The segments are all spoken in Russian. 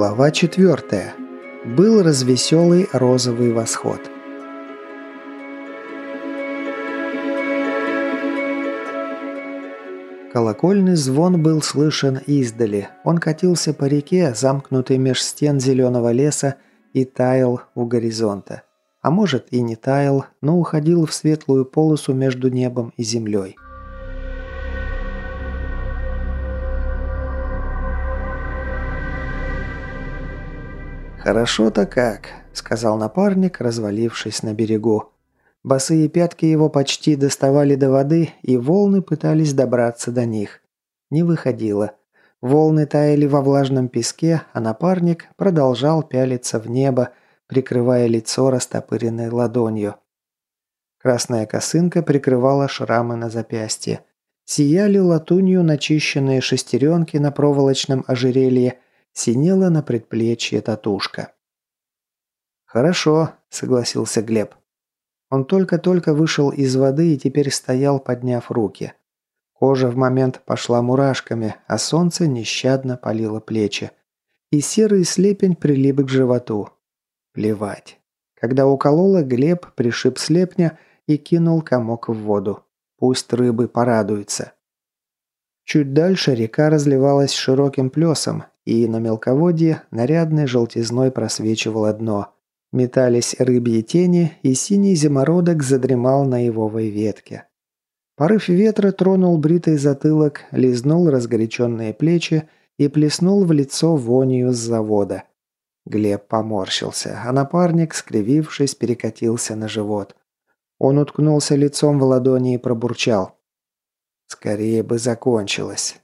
Глава 4. Был развеселый розовый восход. Колокольный звон был слышен издали. Он катился по реке, замкнутый меж стен зеленого леса, и таял у горизонта. А может и не таял, но уходил в светлую полосу между небом и землей. «Хорошо-то как», — сказал напарник, развалившись на берегу. Босые пятки его почти доставали до воды, и волны пытались добраться до них. Не выходило. Волны таяли во влажном песке, а напарник продолжал пялиться в небо, прикрывая лицо растопыренной ладонью. Красная косынка прикрывала шрамы на запястье. Сияли латунью начищенные шестеренки на проволочном ожерелье, синела на предплечье татушка. «Хорошо», — согласился Глеб. Он только-только вышел из воды и теперь стоял, подняв руки. Кожа в момент пошла мурашками, а солнце нещадно палило плечи. И серый слепень прилип к животу. Плевать. Когда уколола, Глеб пришиб слепня и кинул комок в воду. Пусть рыбы порадуются. Чуть дальше река разливалась широким плесом, и на мелководье нарядной желтизной просвечивало дно – Метались рыбьи тени, и синий зимородок задремал на ивовой ветке. Порыв ветра тронул бритый затылок, лизнул разгоряченные плечи и плеснул в лицо вонью с завода. Глеб поморщился, а напарник, скривившись, перекатился на живот. Он уткнулся лицом в ладони и пробурчал. «Скорее бы закончилось».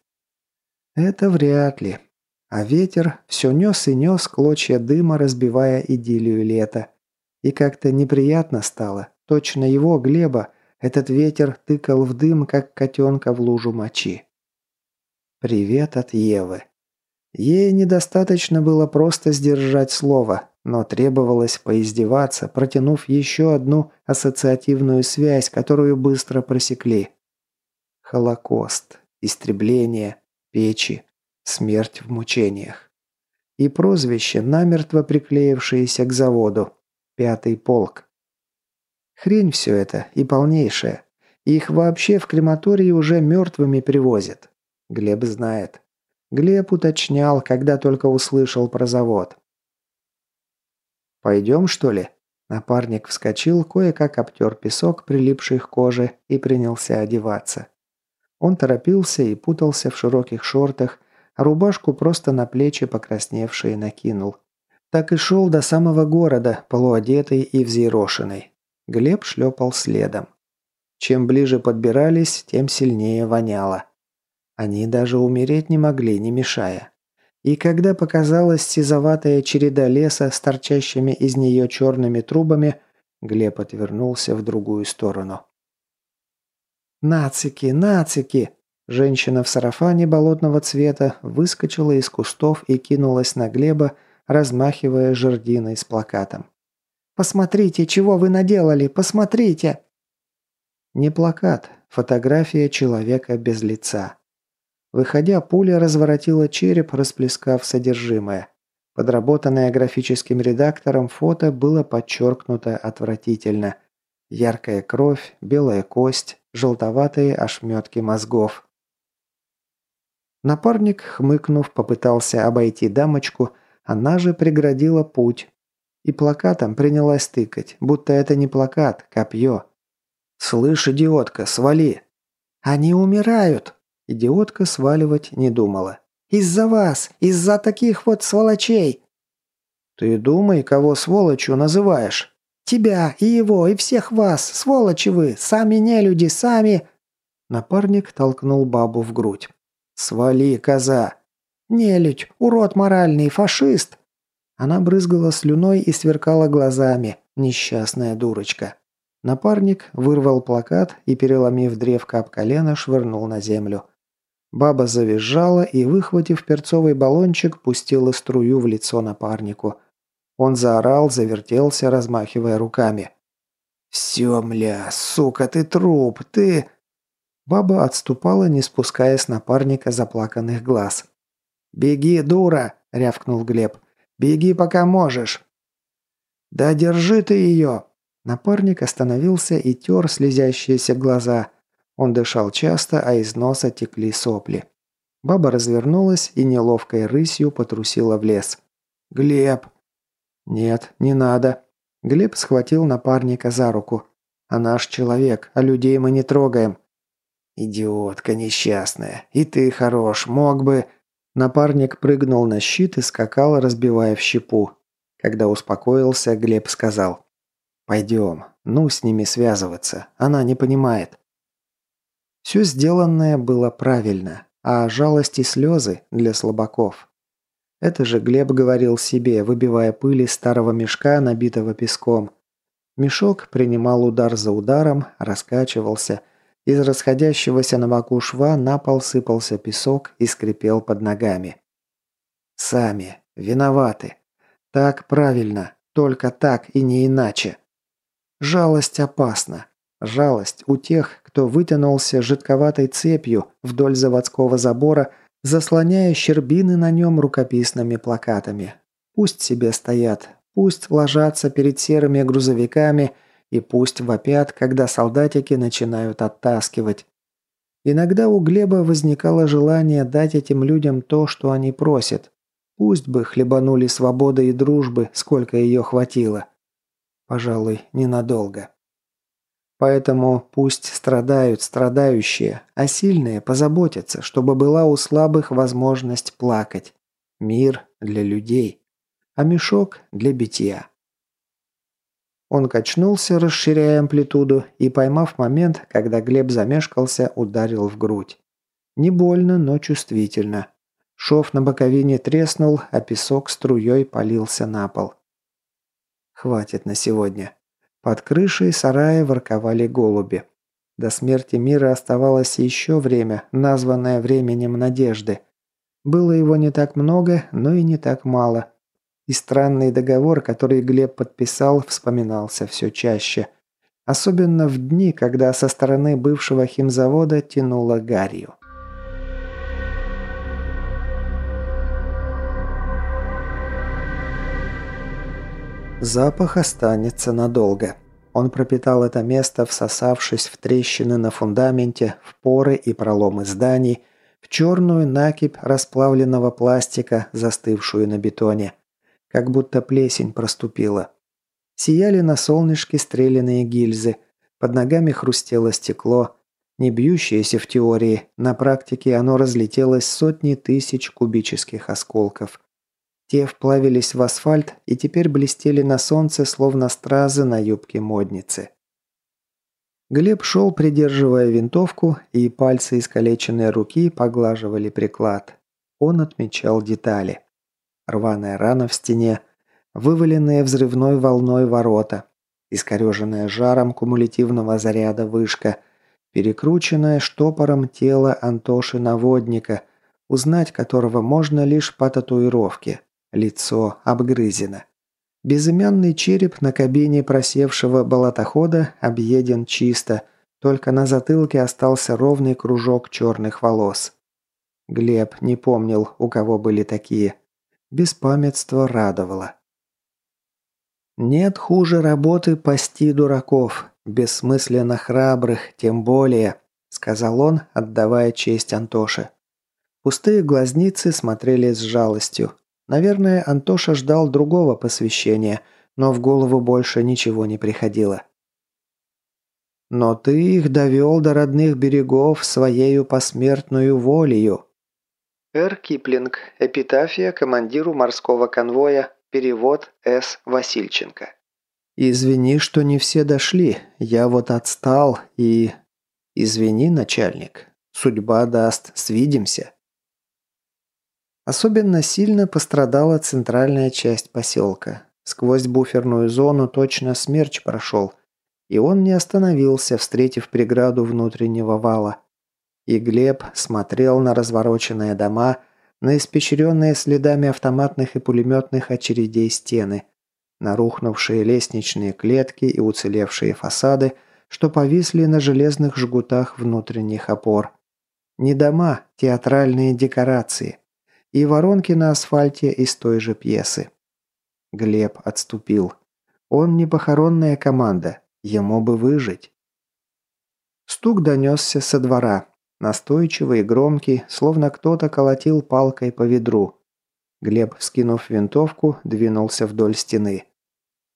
«Это вряд ли», а ветер все нес и нес клочья дыма, разбивая идиллию лета. И как-то неприятно стало. Точно его, Глеба, этот ветер тыкал в дым, как котенка в лужу мочи. Привет от Евы. Ей недостаточно было просто сдержать слово, но требовалось поиздеваться, протянув еще одну ассоциативную связь, которую быстро просекли. Холокост, истребление, печи, Смерть в мучениях. И прозвище, намертво приклеившееся к заводу. Пятый полк. Хрень все это и полнейшая. Их вообще в крематории уже мертвыми привозят. Глеб знает. Глеб уточнял, когда только услышал про завод. «Пойдем, что ли?» Напарник вскочил, кое-как обтер песок, прилипший к коже, и принялся одеваться. Он торопился и путался в широких шортах, рубашку просто на плечи покрасневшие накинул. Так и шел до самого города, полуодетый и взъерошенный. Глеб шлепал следом. Чем ближе подбирались, тем сильнее воняло. Они даже умереть не могли, не мешая. И когда показалась сизоватая череда леса с торчащими из нее черными трубами, Глеб отвернулся в другую сторону. «Нацики, нацики!» Женщина в сарафане болотного цвета выскочила из кустов и кинулась на Глеба, размахивая жердиной с плакатом. «Посмотрите, чего вы наделали! Посмотрите!» Не плакат, фотография человека без лица. Выходя, пуля разворотила череп, расплескав содержимое. Подработанное графическим редактором фото было подчеркнуто отвратительно. Яркая кровь, белая кость, желтоватые ошметки мозгов. Напарник, хмыкнув, попытался обойти дамочку, она же преградила путь. И плакатом принялась тыкать, будто это не плакат, копье. «Слышь, идиотка, свали!» «Они умирают!» Идиотка сваливать не думала. «Из-за вас! Из-за таких вот сволочей!» «Ты думай, кого сволочью называешь!» «Тебя и его, и всех вас! Сволочи вы! Сами не люди, сами!» Напарник толкнул бабу в грудь. «Свали, коза!» «Нелюдь! Урод моральный! Фашист!» Она брызгала слюной и сверкала глазами. Несчастная дурочка. Напарник вырвал плакат и, переломив древко об колено, швырнул на землю. Баба завизжала и, выхватив перцовый баллончик, пустила струю в лицо напарнику. Он заорал, завертелся, размахивая руками. «Все, мля, сука, ты труп, ты...» Баба отступала, не спуская с напарника заплаканных глаз. «Беги, дура!» – рявкнул Глеб. «Беги, пока можешь!» «Да держи ты ее!» Напарник остановился и тер слезящиеся глаза. Он дышал часто, а из носа текли сопли. Баба развернулась и неловкой рысью потрусила в лес. «Глеб!» «Нет, не надо». Глеб схватил напарника за руку. «А наш человек, а людей мы не трогаем». «Идиотка несчастная. И ты хорош. Мог бы...» Напарник прыгнул на щит и скакал, разбивая в щепу. Когда успокоился, Глеб сказал. «Пойдем. Ну, с ними связываться. Она не понимает». Все сделанное было правильно, а жалость и слезы для слабаков. Это же Глеб говорил себе, выбивая пыль из старого мешка, набитого песком. Мешок принимал удар за ударом, раскачивался. Из расходящегося на боку шва на пол сыпался песок и скрипел под ногами. «Сами. Виноваты. Так правильно. Только так и не иначе. Жалость опасна. Жалость у тех, кто вытянулся жидковатой цепью вдоль заводского забора – заслоняя щербины на нем рукописными плакатами. Пусть себе стоят, пусть ложатся перед серыми грузовиками и пусть вопят, когда солдатики начинают оттаскивать. Иногда у Глеба возникало желание дать этим людям то, что они просят. Пусть бы хлебанули свободы и дружбы, сколько ее хватило. Пожалуй, ненадолго. Поэтому пусть страдают страдающие, а сильные позаботятся, чтобы была у слабых возможность плакать. Мир для людей, а мешок для битья. Он качнулся, расширяя амплитуду, и, поймав момент, когда Глеб замешкался, ударил в грудь. Не больно, но чувствительно. Шов на боковине треснул, а песок струей полился на пол. «Хватит на сегодня», под крышей сарая ворковали голуби. До смерти мира оставалось еще время, названное временем надежды. Было его не так много, но и не так мало. И странный договор, который Глеб подписал, вспоминался все чаще. Особенно в дни, когда со стороны бывшего химзавода тянуло гарью. Запах останется надолго. Он пропитал это место, всосавшись в трещины на фундаменте, в поры и проломы зданий, в черную накипь расплавленного пластика, застывшую на бетоне. Как будто плесень проступила. Сияли на солнышке стрелянные гильзы, под ногами хрустело стекло, не бьющееся в теории, на практике оно разлетелось сотни тысяч кубических осколков – те вплавились в асфальт и теперь блестели на солнце, словно стразы на юбке модницы. Глеб шел, придерживая винтовку, и пальцы искалеченной руки поглаживали приклад. Он отмечал детали. Рваная рана в стене, вываленные взрывной волной ворота, искореженная жаром кумулятивного заряда вышка, перекрученное штопором тело Антоши-наводника, узнать которого можно лишь по татуировке – Лицо обгрызено. Безымянный череп на кабине просевшего болотохода объеден чисто, только на затылке остался ровный кружок черных волос. Глеб не помнил, у кого были такие. Беспамятство радовало. «Нет хуже работы пасти дураков, бессмысленно храбрых, тем более», сказал он, отдавая честь Антоше. Пустые глазницы смотрели с жалостью. Наверное, Антоша ждал другого посвящения, но в голову больше ничего не приходило. «Но ты их довел до родных берегов своею посмертную волею». Р. Киплинг. Эпитафия командиру морского конвоя. Перевод С. Васильченко. «Извини, что не все дошли. Я вот отстал и...» «Извини, начальник. Судьба даст. Свидимся». Особенно сильно пострадала центральная часть поселка. Сквозь буферную зону точно смерч прошел, и он не остановился, встретив преграду внутреннего вала. И Глеб смотрел на развороченные дома, на испещренные следами автоматных и пулеметных очередей стены, на рухнувшие лестничные клетки и уцелевшие фасады, что повисли на железных жгутах внутренних опор. Не дома, театральные декорации – и воронки на асфальте из той же пьесы. Глеб отступил. Он не похоронная команда, ему бы выжить. Стук донесся со двора, настойчивый и громкий, словно кто-то колотил палкой по ведру. Глеб, вскинув винтовку, двинулся вдоль стены.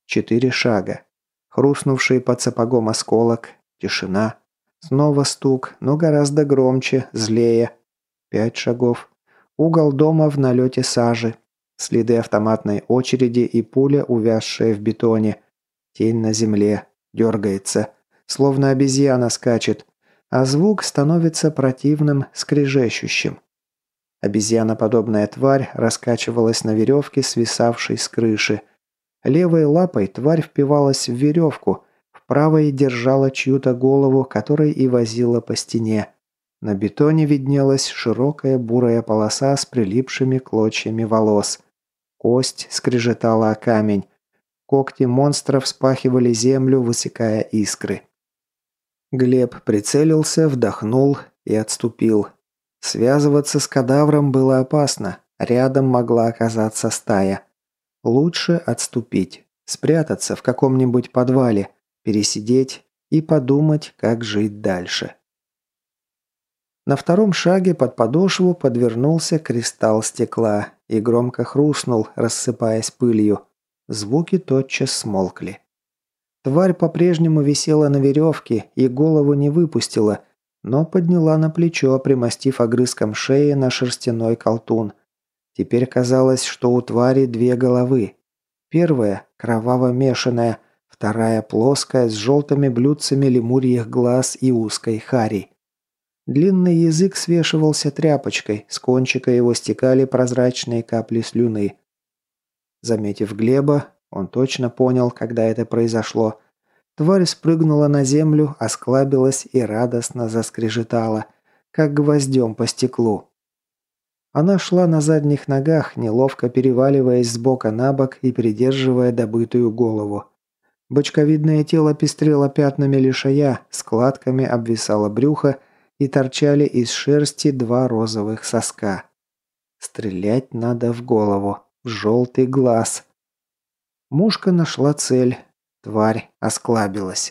Четыре шага. Хрустнувший под сапогом осколок, тишина. Снова стук, но гораздо громче, злее. Пять шагов. Угол дома в налете сажи. Следы автоматной очереди и пуля, увязшая в бетоне. Тень на земле. Дергается. Словно обезьяна скачет. А звук становится противным, скрежещущим. Обезьяноподобная тварь раскачивалась на веревке, свисавшей с крыши. Левой лапой тварь впивалась в веревку, в правой держала чью-то голову, которой и возила по стене. На бетоне виднелась широкая бурая полоса с прилипшими клочьями волос. Кость скрежетала о камень. Когти монстра вспахивали землю, высекая искры. Глеб прицелился, вдохнул и отступил. Связываться с кадавром было опасно. Рядом могла оказаться стая. Лучше отступить, спрятаться в каком-нибудь подвале, пересидеть и подумать, как жить дальше. На втором шаге под подошву подвернулся кристалл стекла и громко хрустнул, рассыпаясь пылью. Звуки тотчас смолкли. Тварь по-прежнему висела на веревке и голову не выпустила, но подняла на плечо, примостив огрызком шеи на шерстяной колтун. Теперь казалось, что у твари две головы. Первая – кроваво-мешанная, вторая – плоская, с желтыми блюдцами лемурьих глаз и узкой хари. Длинный язык свешивался тряпочкой, с кончика его стекали прозрачные капли слюны. Заметив Глеба, он точно понял, когда это произошло. Тварь спрыгнула на землю, осклабилась и радостно заскрежетала, как гвоздем по стеклу. Она шла на задних ногах, неловко переваливаясь с бока на бок и придерживая добытую голову. Бочковидное тело пестрело пятнами лишая, складками обвисало брюхо и торчали из шерсти два розовых соска. Стрелять надо в голову, в желтый глаз. Мушка нашла цель. Тварь осклабилась.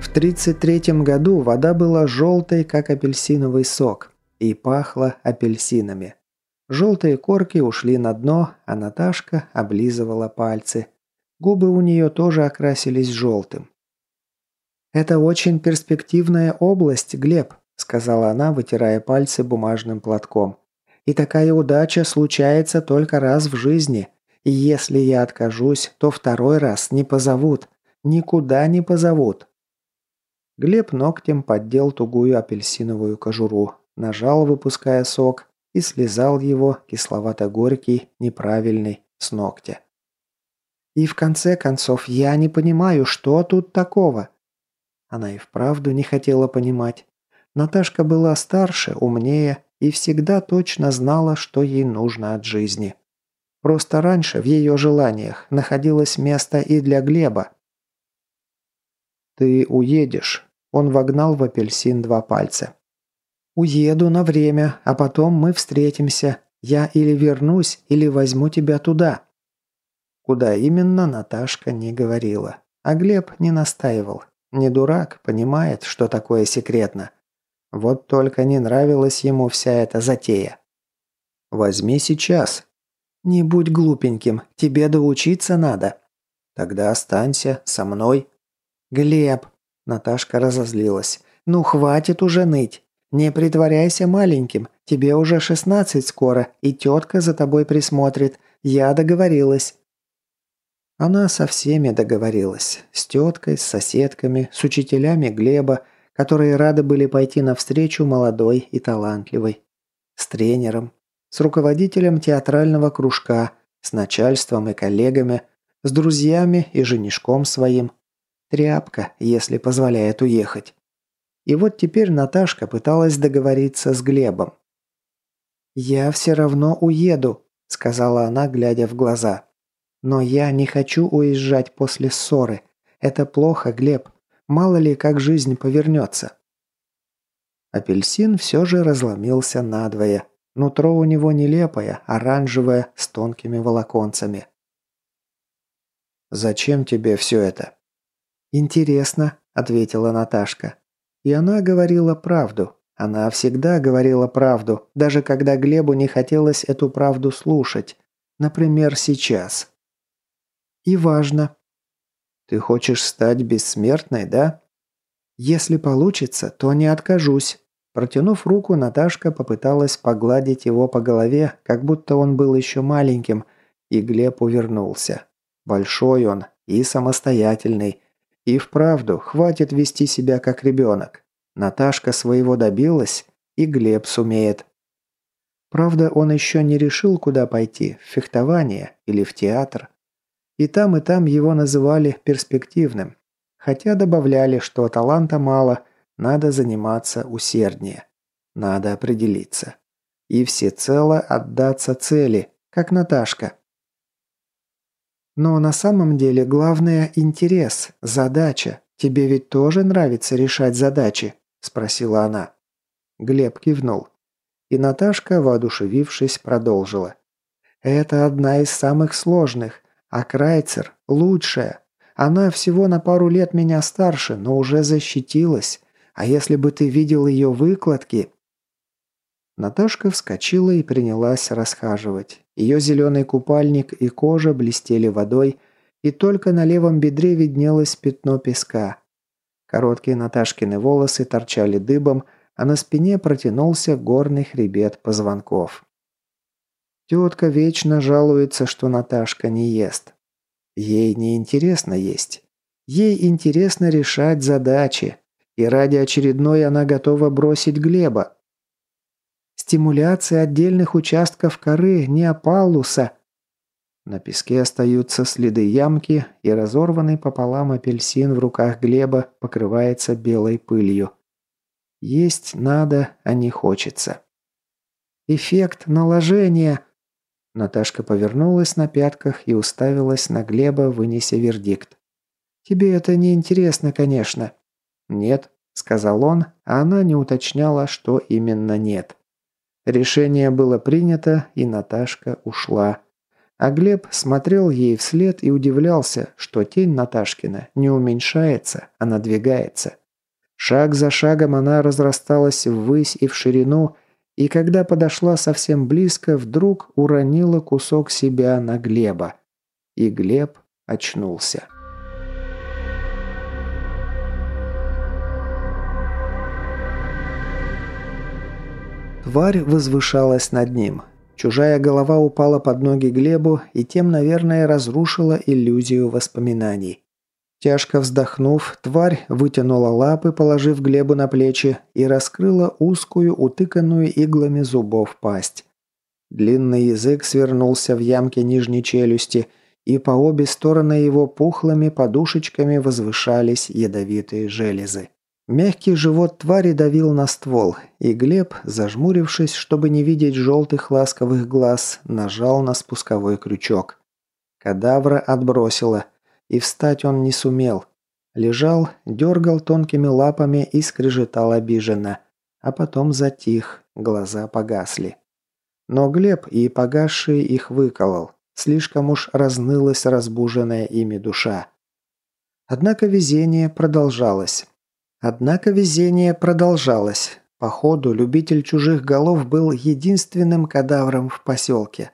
В 33 году вода была желтой, как апельсиновый сок, и пахла апельсинами. Желтые корки ушли на дно, а Наташка облизывала пальцы. Губы у нее тоже окрасились желтым. «Это очень перспективная область, Глеб», – сказала она, вытирая пальцы бумажным платком. «И такая удача случается только раз в жизни. И если я откажусь, то второй раз не позовут. Никуда не позовут». Глеб ногтем поддел тугую апельсиновую кожуру, нажал, выпуская сок, и слезал его, кисловато-горький, неправильный, с ногтя. «И в конце концов, я не понимаю, что тут такого?» Она и вправду не хотела понимать. Наташка была старше, умнее и всегда точно знала, что ей нужно от жизни. Просто раньше в ее желаниях находилось место и для Глеба. «Ты уедешь», он вогнал в апельсин два пальца. «Уеду на время, а потом мы встретимся. Я или вернусь, или возьму тебя туда». Куда именно, Наташка не говорила. А Глеб не настаивал. Не дурак, понимает, что такое секретно. Вот только не нравилась ему вся эта затея. «Возьми сейчас». «Не будь глупеньким, тебе доучиться надо». «Тогда останься со мной». «Глеб», Наташка разозлилась. «Ну, хватит уже ныть. Не притворяйся маленьким. Тебе уже шестнадцать скоро, и тетка за тобой присмотрит. Я договорилась». Она со всеми договорилась. С теткой, с соседками, с учителями Глеба, которые рады были пойти навстречу молодой и талантливой. С тренером, с руководителем театрального кружка, с начальством и коллегами, с друзьями и женишком своим, Тряпка, если позволяет уехать. И вот теперь Наташка пыталась договориться с Глебом. «Я все равно уеду», – сказала она, глядя в глаза. «Но я не хочу уезжать после ссоры. Это плохо, Глеб. Мало ли, как жизнь повернется. Апельсин все же разломился надвое. Нутро у него нелепое, оранжевое, с тонкими волоконцами. «Зачем тебе все это?» «Интересно», – ответила Наташка. И она говорила правду. Она всегда говорила правду, даже когда Глебу не хотелось эту правду слушать. Например, сейчас. «И важно». «Ты хочешь стать бессмертной, да?» «Если получится, то не откажусь», Протянув руку, Наташка попыталась погладить его по голове, как будто он был еще маленьким, и Глеб увернулся. Большой он и самостоятельный. И вправду, хватит вести себя как ребенок. Наташка своего добилась, и Глеб сумеет. Правда, он еще не решил, куда пойти, в фехтование или в театр. И там, и там его называли перспективным. Хотя добавляли, что таланта мало – надо заниматься усерднее. Надо определиться. И всецело отдаться цели, как Наташка. Но на самом деле главное – интерес, задача. Тебе ведь тоже нравится решать задачи?» – спросила она. Глеб кивнул. И Наташка, воодушевившись, продолжила. «Это одна из самых сложных, а Крайцер – лучшая. Она всего на пару лет меня старше, но уже защитилась. А если бы ты видел ее выкладки...» Наташка вскочила и принялась расхаживать. Ее зеленый купальник и кожа блестели водой, и только на левом бедре виднелось пятно песка. Короткие Наташкины волосы торчали дыбом, а на спине протянулся горный хребет позвонков. Тетка вечно жалуется, что Наташка не ест. Ей не интересно есть. Ей интересно решать задачи, и ради очередной она готова бросить Глеба. Стимуляция отдельных участков коры неопалуса. На песке остаются следы ямки, и разорванный пополам апельсин в руках Глеба покрывается белой пылью. Есть надо, а не хочется. Эффект наложения. Наташка повернулась на пятках и уставилась на Глеба, вынеся вердикт. «Тебе это не интересно, конечно. «Нет», – сказал он, а она не уточняла, что именно нет. Решение было принято, и Наташка ушла. А Глеб смотрел ей вслед и удивлялся, что тень Наташкина не уменьшается, а надвигается. Шаг за шагом она разрасталась ввысь и в ширину, и когда подошла совсем близко, вдруг уронила кусок себя на Глеба. И Глеб очнулся. Тварь возвышалась над ним. Чужая голова упала под ноги Глебу и тем, наверное, разрушила иллюзию воспоминаний. Тяжко вздохнув, тварь вытянула лапы, положив Глебу на плечи, и раскрыла узкую, утыканную иглами зубов пасть. Длинный язык свернулся в ямке нижней челюсти, и по обе стороны его пухлыми подушечками возвышались ядовитые железы. Мягкий живот твари давил на ствол, и Глеб, зажмурившись, чтобы не видеть желтых ласковых глаз, нажал на спусковой крючок. Кадавра отбросила, и встать он не сумел. Лежал, дергал тонкими лапами и скрежетал обиженно, а потом затих, глаза погасли. Но Глеб и погасший их выколол. Слишком уж разнылась разбуженная ими душа. Однако везение продолжалось. Однако везение продолжалось. Походу, любитель чужих голов был единственным кадавром в поселке.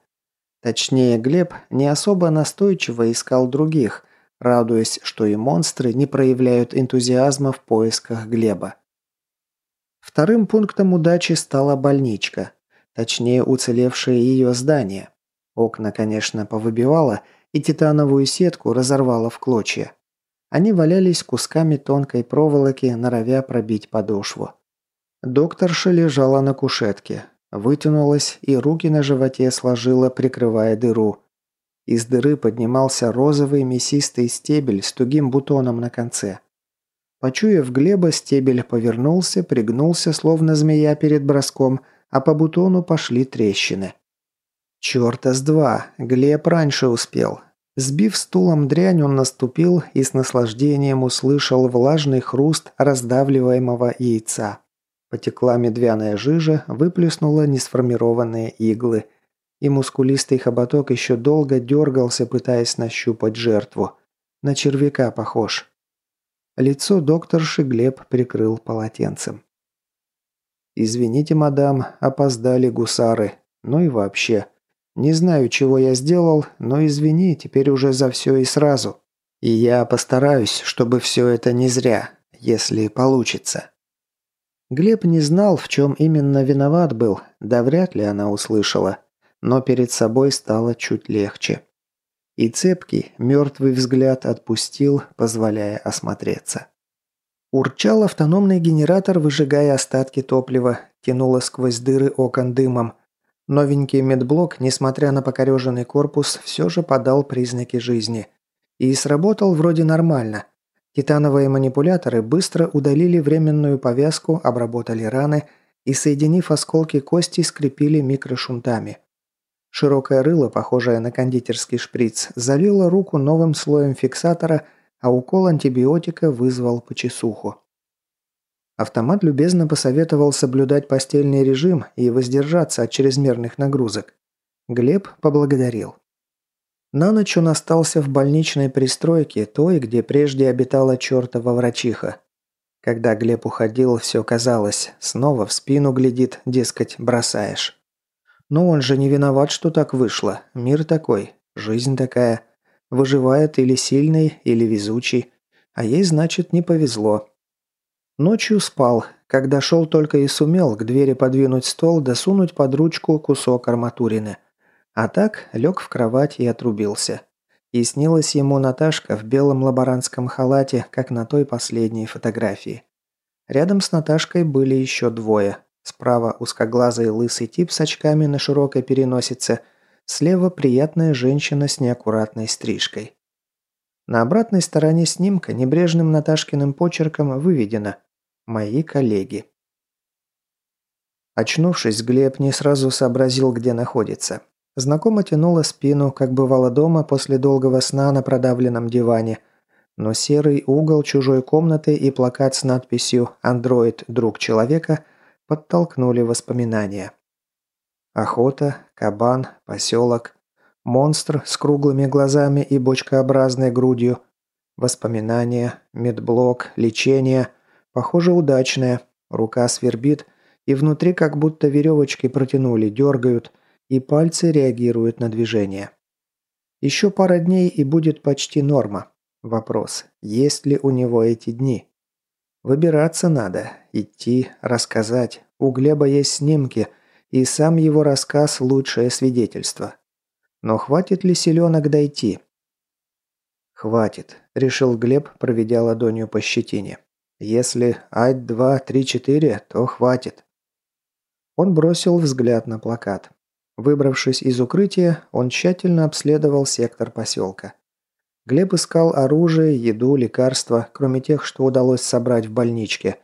Точнее, Глеб не особо настойчиво искал других, радуясь, что и монстры не проявляют энтузиазма в поисках Глеба. Вторым пунктом удачи стала больничка, точнее уцелевшее ее здание. Окна, конечно, повыбивало, и титановую сетку разорвало в клочья. Они валялись кусками тонкой проволоки, норовя пробить подошву. Докторша лежала на кушетке, вытянулась и руки на животе сложила, прикрывая дыру. Из дыры поднимался розовый мясистый стебель с тугим бутоном на конце. Почуяв Глеба, стебель повернулся, пригнулся, словно змея перед броском, а по бутону пошли трещины. «Чёрта с два! Глеб раньше успел. Сбив стулом дрянь, он наступил и с наслаждением услышал влажный хруст раздавливаемого яйца. Потекла медвяная жижа, выплеснула несформированные иглы. И мускулистый хоботок еще долго дергался, пытаясь нащупать жертву. На червяка похож. Лицо докторши Глеб прикрыл полотенцем. «Извините, мадам, опоздали гусары. Ну и вообще. Не знаю, чего я сделал, но извини, теперь уже за все и сразу. И я постараюсь, чтобы все это не зря, если получится». Глеб не знал, в чем именно виноват был, да вряд ли она услышала. Но перед собой стало чуть легче. И цепкий, мертвый взгляд отпустил, позволяя осмотреться. Урчал автономный генератор, выжигая остатки топлива, тянуло сквозь дыры окон дымом. Новенький медблок, несмотря на покореженный корпус, все же подал признаки жизни. И сработал вроде нормально. Титановые манипуляторы быстро удалили временную повязку, обработали раны и, соединив осколки кости, скрепили микрошунтами. Широкое рыло, похожее на кондитерский шприц, залило руку новым слоем фиксатора – а укол антибиотика вызвал почесуху. Автомат любезно посоветовал соблюдать постельный режим и воздержаться от чрезмерных нагрузок. Глеб поблагодарил. На ночь он остался в больничной пристройке, той, где прежде обитала чертова врачиха. Когда Глеб уходил, все казалось, снова в спину глядит, дескать, бросаешь. Но он же не виноват, что так вышло. Мир такой, жизнь такая. Выживает или сильный, или везучий. А ей, значит, не повезло. Ночью спал. Когда шел, только и сумел к двери подвинуть стол, досунуть под ручку кусок арматурины. А так лег в кровать и отрубился. И снилась ему Наташка в белом лаборантском халате, как на той последней фотографии. Рядом с Наташкой были еще двое. Справа узкоглазый лысый тип с очками на широкой переносице – Слева приятная женщина с неаккуратной стрижкой. На обратной стороне снимка небрежным Наташкиным почерком выведено «Мои коллеги». Очнувшись, Глеб не сразу сообразил, где находится. Знакомо тянуло спину, как бывало дома после долгого сна на продавленном диване. Но серый угол чужой комнаты и плакат с надписью «Андроид – друг человека» подтолкнули воспоминания. Охота, кабан, поселок, монстр с круглыми глазами и бочкообразной грудью, воспоминания, медблок, лечение, похоже удачное, рука свербит, и внутри как будто веревочки протянули, дергают, и пальцы реагируют на движение. Еще пара дней и будет почти норма. Вопрос, есть ли у него эти дни? Выбираться надо, идти, рассказать. У Глеба есть снимки – и сам его рассказ – лучшее свидетельство. Но хватит ли селенок дойти? «Хватит», – решил Глеб, проведя ладонью по щетине. «Если ать два, три, четыре, то хватит». Он бросил взгляд на плакат. Выбравшись из укрытия, он тщательно обследовал сектор поселка. Глеб искал оружие, еду, лекарства, кроме тех, что удалось собрать в больничке.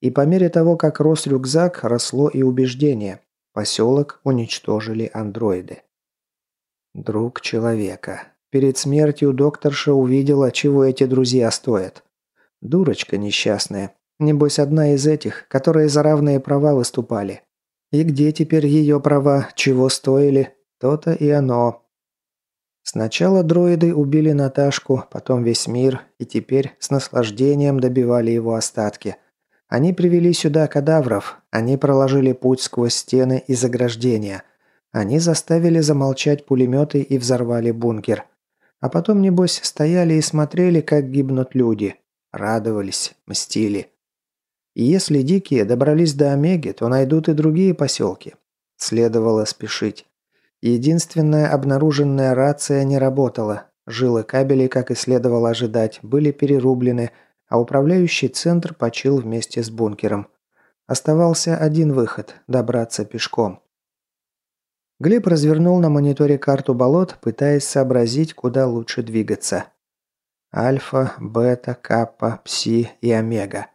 И по мере того, как рос рюкзак, росло и убеждение. Поселок уничтожили андроиды. Друг человека. Перед смертью докторша увидела, чего эти друзья стоят. Дурочка несчастная. Небось, одна из этих, которые за равные права выступали. И где теперь ее права, чего стоили, то-то и оно. Сначала дроиды убили Наташку, потом весь мир, и теперь с наслаждением добивали его остатки – они привели сюда кадавров, они проложили путь сквозь стены и заграждения. Они заставили замолчать пулеметы и взорвали бункер. А потом, небось, стояли и смотрели, как гибнут люди. Радовались, мстили. И если дикие добрались до Омеги, то найдут и другие поселки. Следовало спешить. Единственная обнаруженная рация не работала. Жилы кабелей, как и следовало ожидать, были перерублены, а управляющий центр почил вместе с бункером. Оставался один выход – добраться пешком. Глеб развернул на мониторе карту болот, пытаясь сообразить, куда лучше двигаться. Альфа, бета, каппа, пси и омега.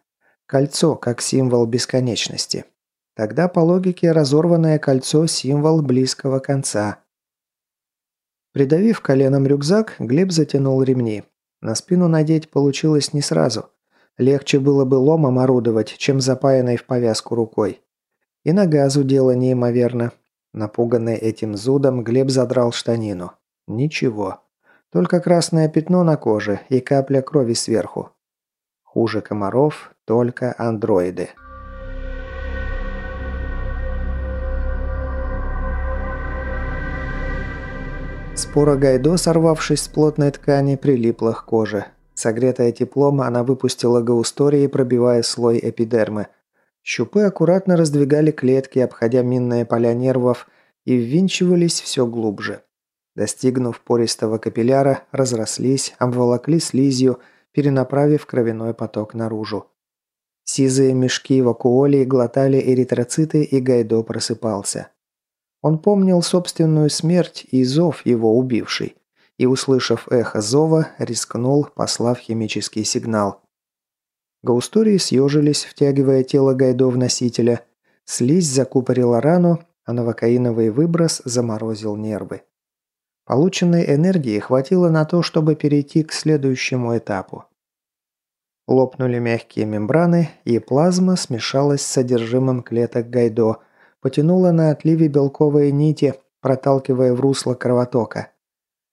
Кольцо как символ бесконечности. Тогда по логике разорванное кольцо – символ близкого конца. Придавив коленом рюкзак, Глеб затянул ремни. На спину надеть получилось не сразу. Легче было бы ломом орудовать, чем запаянной в повязку рукой. И на газу дело неимоверно. Напуганный этим зудом, Глеб задрал штанину. Ничего. Только красное пятно на коже и капля крови сверху. Хуже комаров только андроиды. Спора Гайдо, сорвавшись с плотной ткани, прилипла к коже. Согретая теплом, она выпустила гаустории, пробивая слой эпидермы. Щупы аккуратно раздвигали клетки, обходя минные поля нервов, и ввинчивались все глубже. Достигнув пористого капилляра, разрослись, обволокли слизью, перенаправив кровяной поток наружу. Сизые мешки вакуолей глотали эритроциты, и Гайдо просыпался. Он помнил собственную смерть и зов его убивший, и, услышав эхо зова, рискнул, послав химический сигнал. Гаустории съежились, втягивая тело Гайдо в носителя. Слизь закупорила рану, а новокаиновый выброс заморозил нервы. Полученной энергии хватило на то, чтобы перейти к следующему этапу. Лопнули мягкие мембраны, и плазма смешалась с содержимым клеток Гайдо, потянула на отливе белковые нити, проталкивая в русло кровотока.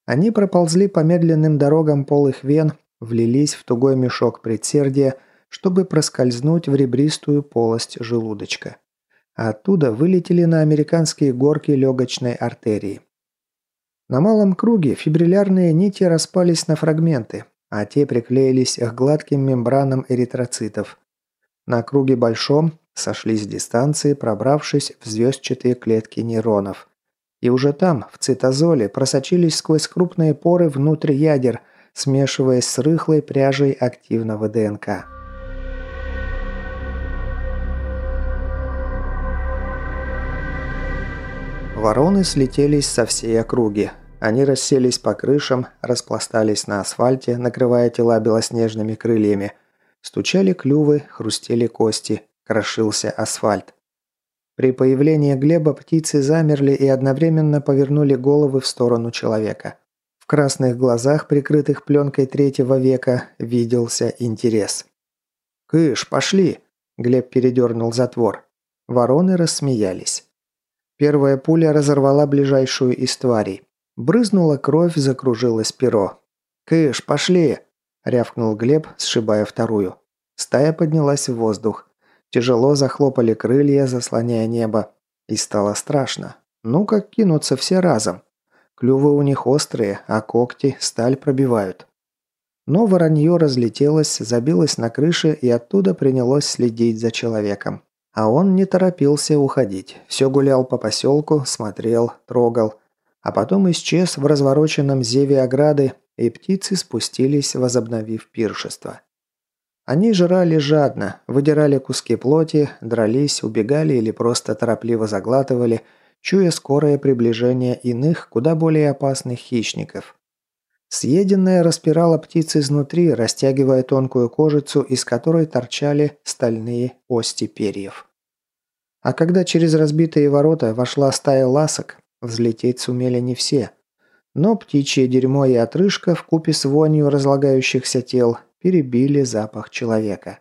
Они проползли по медленным дорогам полых вен, влились в тугой мешок предсердия, чтобы проскользнуть в ребристую полость желудочка. А оттуда вылетели на американские горки легочной артерии. На малом круге фибриллярные нити распались на фрагменты, а те приклеились к гладким мембранам эритроцитов. На круге большом сошлись дистанции, пробравшись в звездчатые клетки нейронов. И уже там, в цитозоле, просочились сквозь крупные поры внутрь ядер, смешиваясь с рыхлой пряжей активного ДНК. Вороны слетелись со всей округи, они расселись по крышам, распластались на асфальте, накрывая тела белоснежными крыльями. Стучали клювы, хрустели кости, крошился асфальт. При появлении Глеба птицы замерли и одновременно повернули головы в сторону человека. В красных глазах, прикрытых пленкой третьего века, виделся интерес. «Кыш, пошли!» – Глеб передернул затвор. Вороны рассмеялись. Первая пуля разорвала ближайшую из тварей. Брызнула кровь, закружилось перо. «Кыш, пошли!» – рявкнул Глеб, сшибая вторую. Стая поднялась в воздух. Тяжело захлопали крылья, заслоняя небо. И стало страшно. Ну как кинуться все разом. Клювы у них острые, а когти сталь пробивают. Но воронье разлетелось, забилось на крыше и оттуда принялось следить за человеком. А он не торопился уходить. Все гулял по поселку, смотрел, трогал а потом исчез в развороченном зеве ограды, и птицы спустились, возобновив пиршество. Они жрали жадно, выдирали куски плоти, дрались, убегали или просто торопливо заглатывали, чуя скорое приближение иных, куда более опасных хищников. Съеденное распирало птиц изнутри, растягивая тонкую кожицу, из которой торчали стальные ости перьев. А когда через разбитые ворота вошла стая ласок, Взлететь сумели не все. Но птичье дерьмо и отрыжка в купе с вонью разлагающихся тел перебили запах человека.